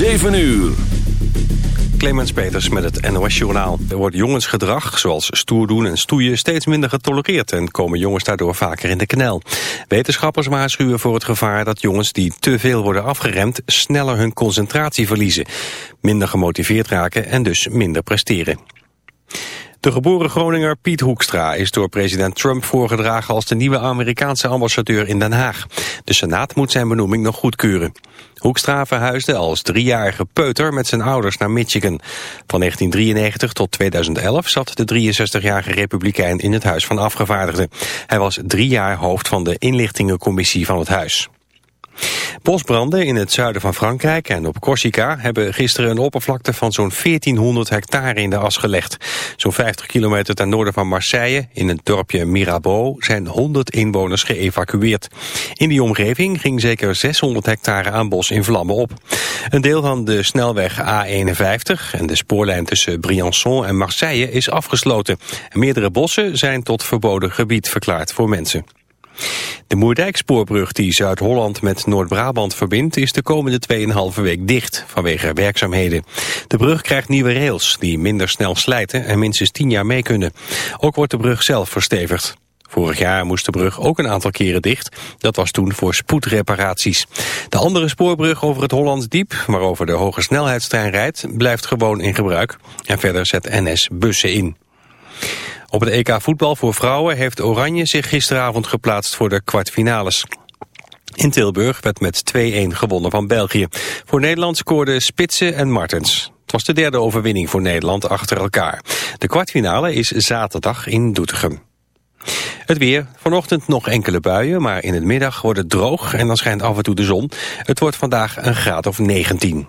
7 uur. Clemens Peters met het NOS-journaal. Er wordt jongensgedrag, zoals stoer doen en stoeien, steeds minder getolereerd... en komen jongens daardoor vaker in de knel. Wetenschappers waarschuwen voor het gevaar dat jongens die te veel worden afgeremd... sneller hun concentratie verliezen, minder gemotiveerd raken en dus minder presteren. De geboren Groninger Piet Hoekstra is door president Trump voorgedragen als de nieuwe Amerikaanse ambassadeur in Den Haag. De Senaat moet zijn benoeming nog goedkeuren. Hoekstra verhuisde als driejarige peuter met zijn ouders naar Michigan. Van 1993 tot 2011 zat de 63-jarige republikein in het Huis van Afgevaardigden. Hij was drie jaar hoofd van de inlichtingencommissie van het huis. Bosbranden in het zuiden van Frankrijk en op Corsica hebben gisteren een oppervlakte van zo'n 1400 hectare in de as gelegd. Zo'n 50 kilometer ten noorden van Marseille, in het dorpje Mirabeau, zijn 100 inwoners geëvacueerd. In die omgeving ging zeker 600 hectare aan bos in vlammen op. Een deel van de snelweg A51 en de spoorlijn tussen Briançon en Marseille is afgesloten. meerdere bossen zijn tot verboden gebied verklaard voor mensen. De Moerdijkspoorbrug die Zuid-Holland met Noord-Brabant verbindt... is de komende 2,5 week dicht vanwege werkzaamheden. De brug krijgt nieuwe rails die minder snel slijten... en minstens 10 jaar mee kunnen. Ook wordt de brug zelf verstevigd. Vorig jaar moest de brug ook een aantal keren dicht. Dat was toen voor spoedreparaties. De andere spoorbrug over het Hollands Diep, waarover de hoge snelheidstrein rijdt, blijft gewoon in gebruik. En verder zet NS bussen in. Op het EK voetbal voor vrouwen heeft Oranje zich gisteravond geplaatst voor de kwartfinales. In Tilburg werd met 2-1 gewonnen van België. Voor Nederland scoorden Spitsen en Martens. Het was de derde overwinning voor Nederland achter elkaar. De kwartfinale is zaterdag in Doetinchem. Het weer. Vanochtend nog enkele buien, maar in het middag wordt het droog en dan schijnt af en toe de zon. Het wordt vandaag een graad of 19.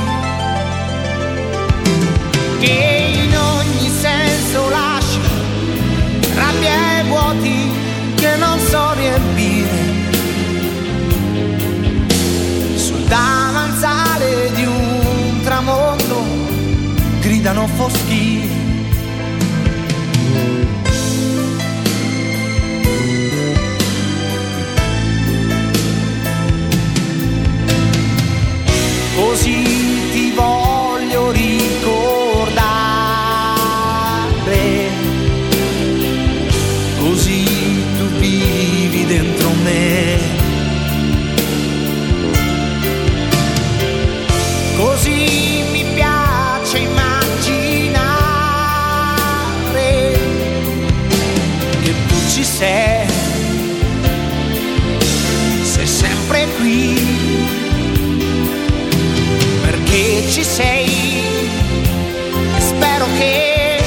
che in ogni senso lasci rabbia e vuoti che non so riempire sul davanzale di un tramonto gridano foschi. Così ti voglio ricordare, ci sei, sempre qui, perché ci sei. Spero che,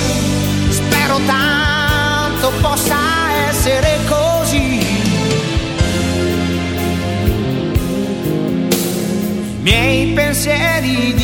spero tanto possa essere così. Miei pensieri dicono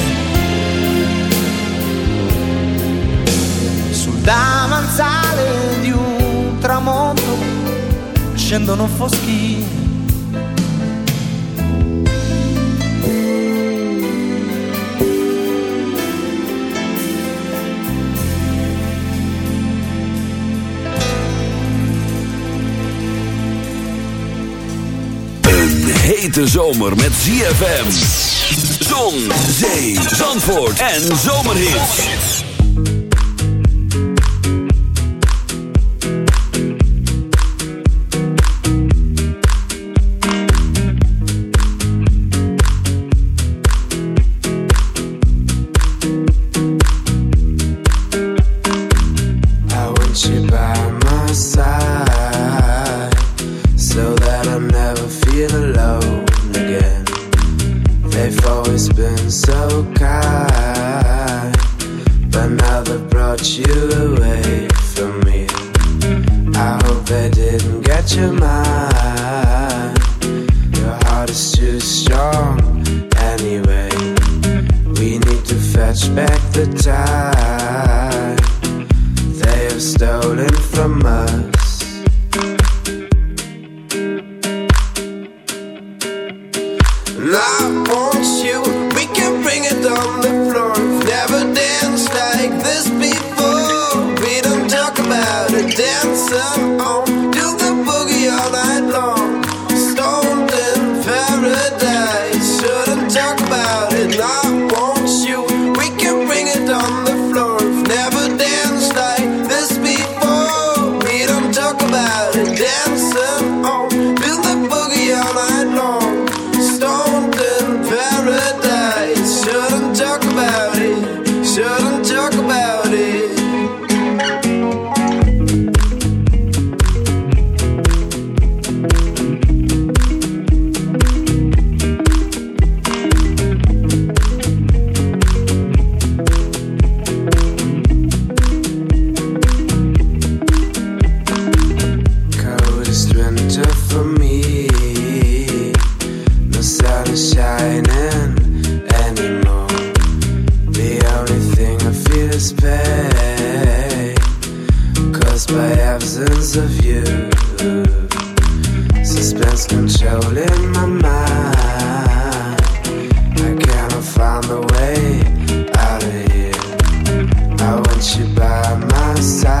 Davanzale di un tramonto scendono foschi. Een hete zomer met ZFM. Zon, zee, zandvoort en zomerhit. So that I never feel alone again. They've always been so kind, but now they brought you away from me. I hope they didn't get your mind. Your heart is too strong anyway. We need to fetch back the time they have stolen from us. you by my side.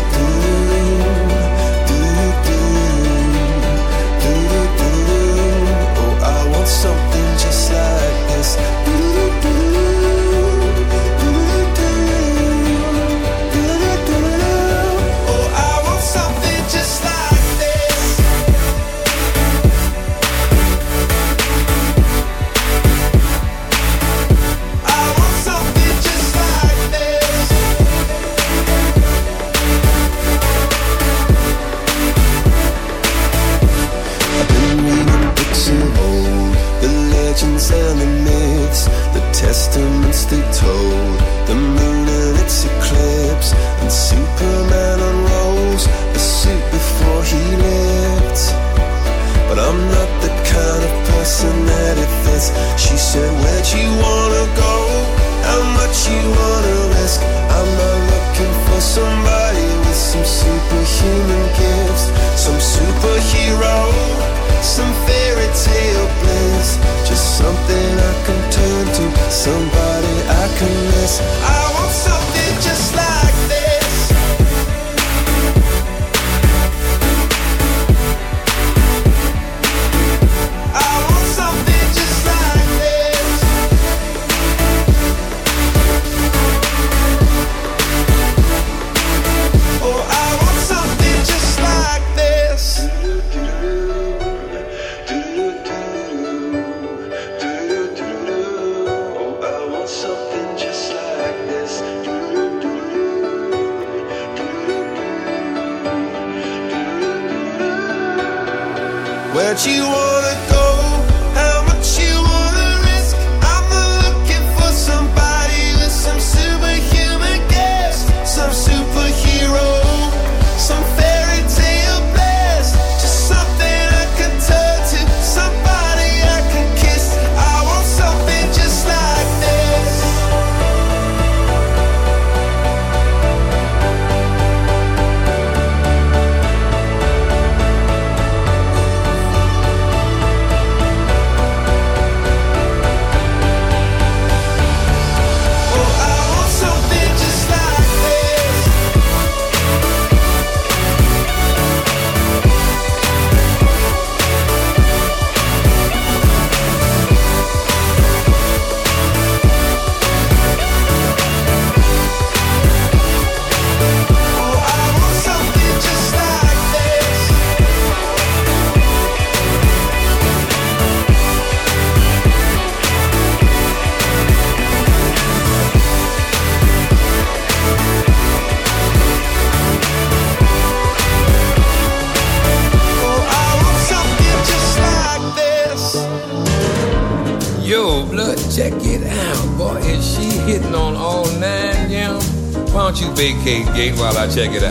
Check it out.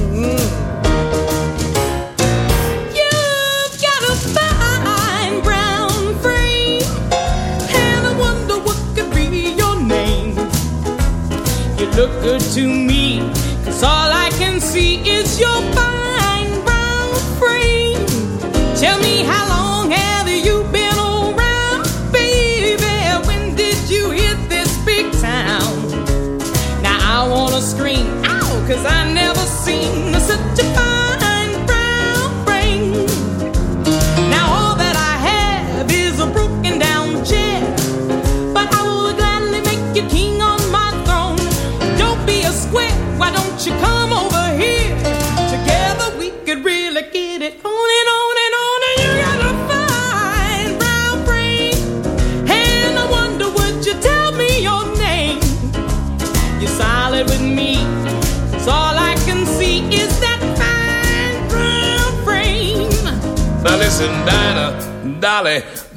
Look good to me, cause all I can see you come over here? Together we could really get it on and on and on. And you got a fine brown frame, and I wonder would you tell me your name? You're solid with me. Cause all I can see is that fine brown frame. Now listen, Dinah, Dolly,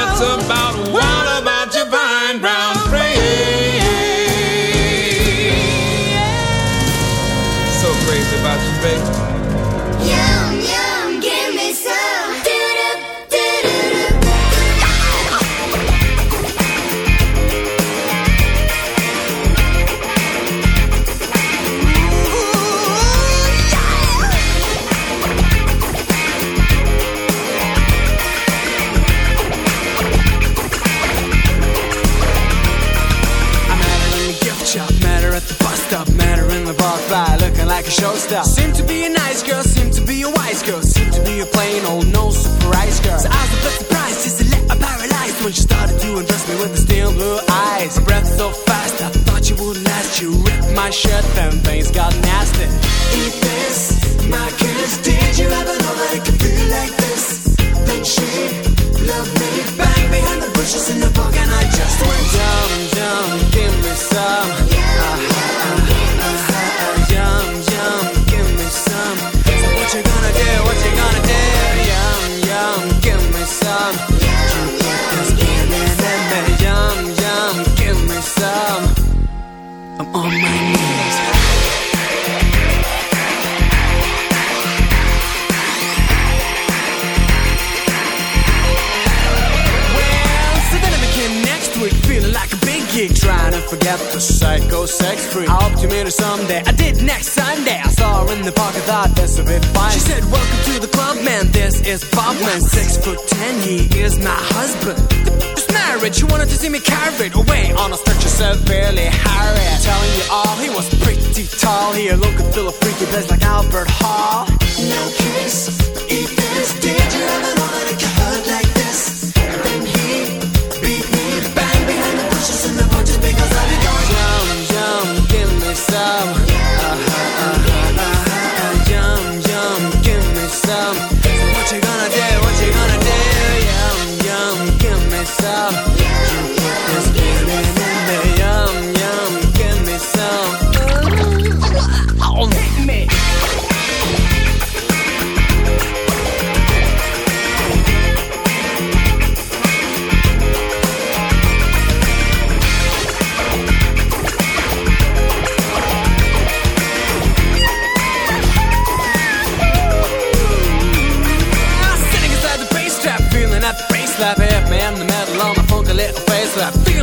Nuts about, nuts about, blue eyes. Breath so fast, I thought you would last. You ripped my shirt, then things got nasty. Sex freak. I hope you meet her someday. I did next Sunday. I saw her in the park. I thought this would be fine. She said, "Welcome to the club, man. This is Bob, man. Six foot ten. He is my husband." Married. She wanted to see me carried away on a stretcher severely harried. Telling you all, he was pretty tall. He looked and feel a freaky place like Albert Hall. No kiss, eat this. Did you ever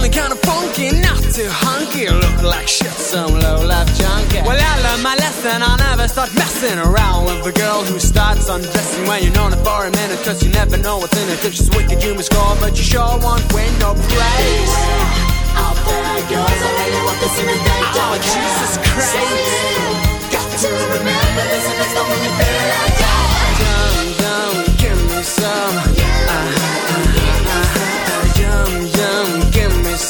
Feeling kinda funky, not too hunky, look like shit, some low life junkie. Well, I learned my lesson, I'll never start messing around with a girl who starts undressing when you're known her for a minute, cause you never know what's in it. If she's wicked, you must score, but you sure won't win no praise. Out there goes, I really want to see me Oh, Jesus Christ. Got to remember this, and it's the when you feel like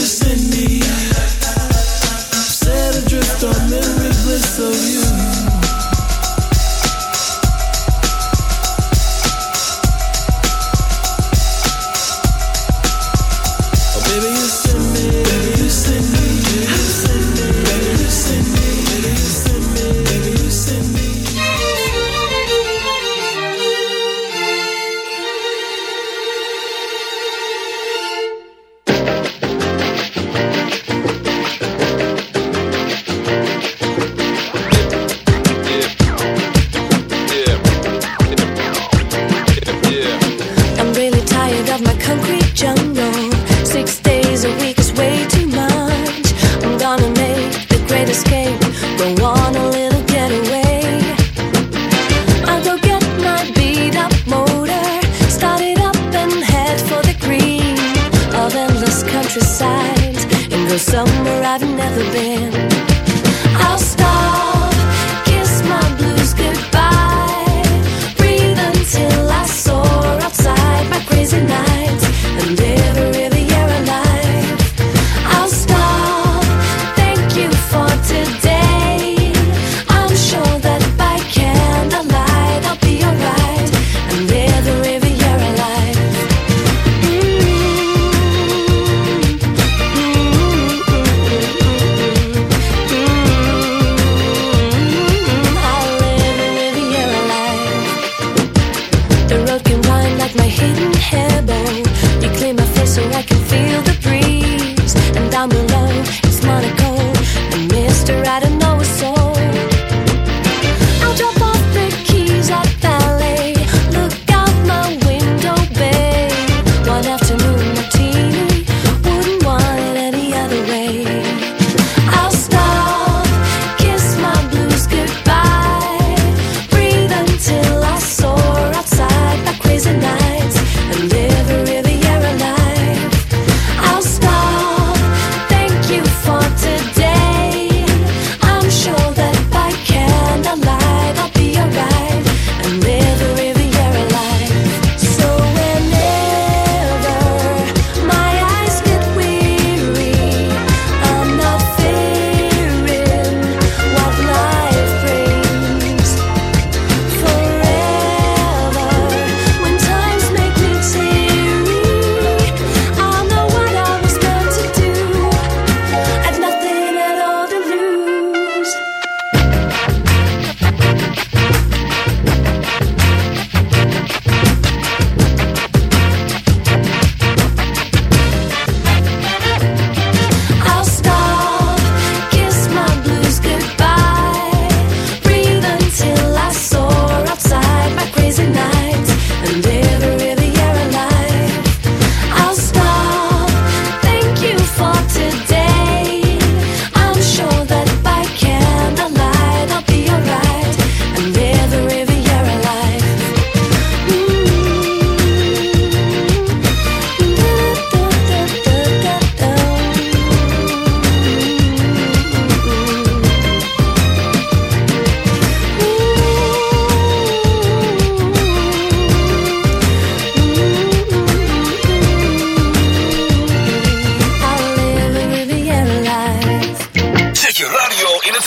You send me. Set adrift on memory bliss of you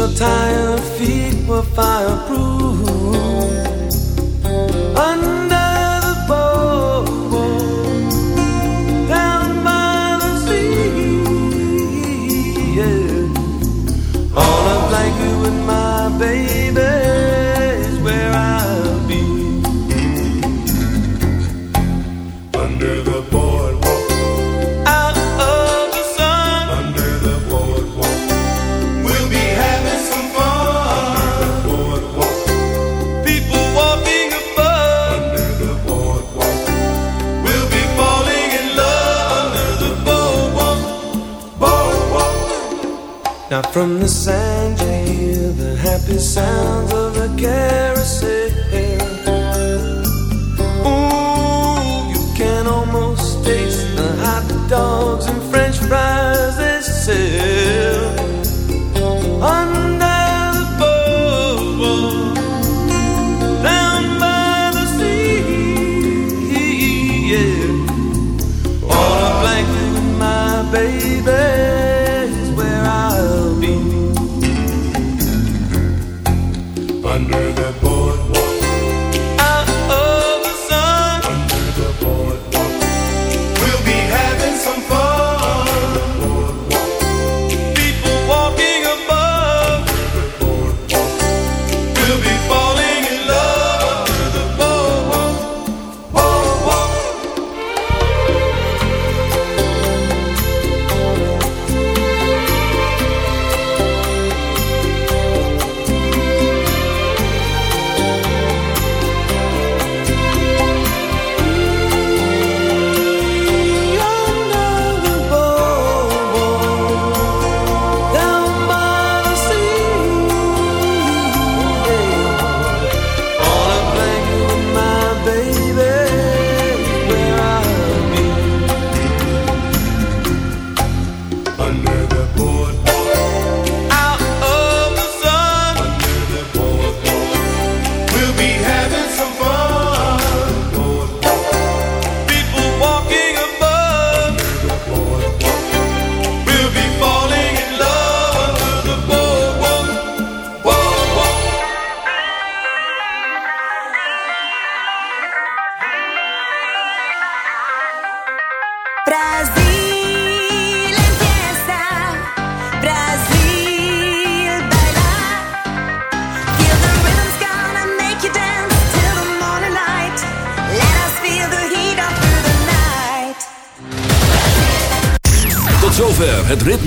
your tired feet were fireproof.